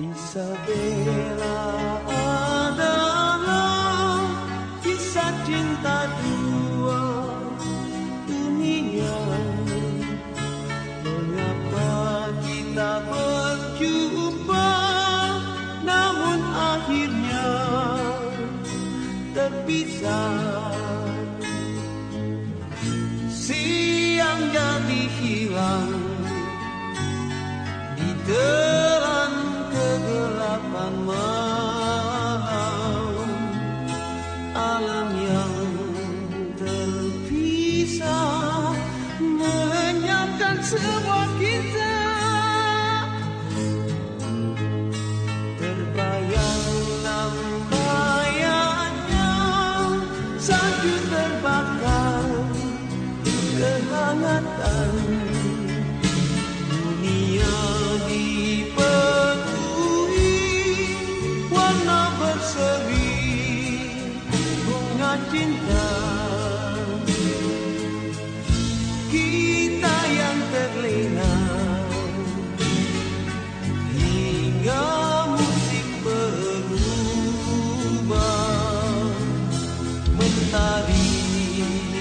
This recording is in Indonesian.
Isabela. semua kita. Terbayang kehangatan. Dunia warna cinta. navi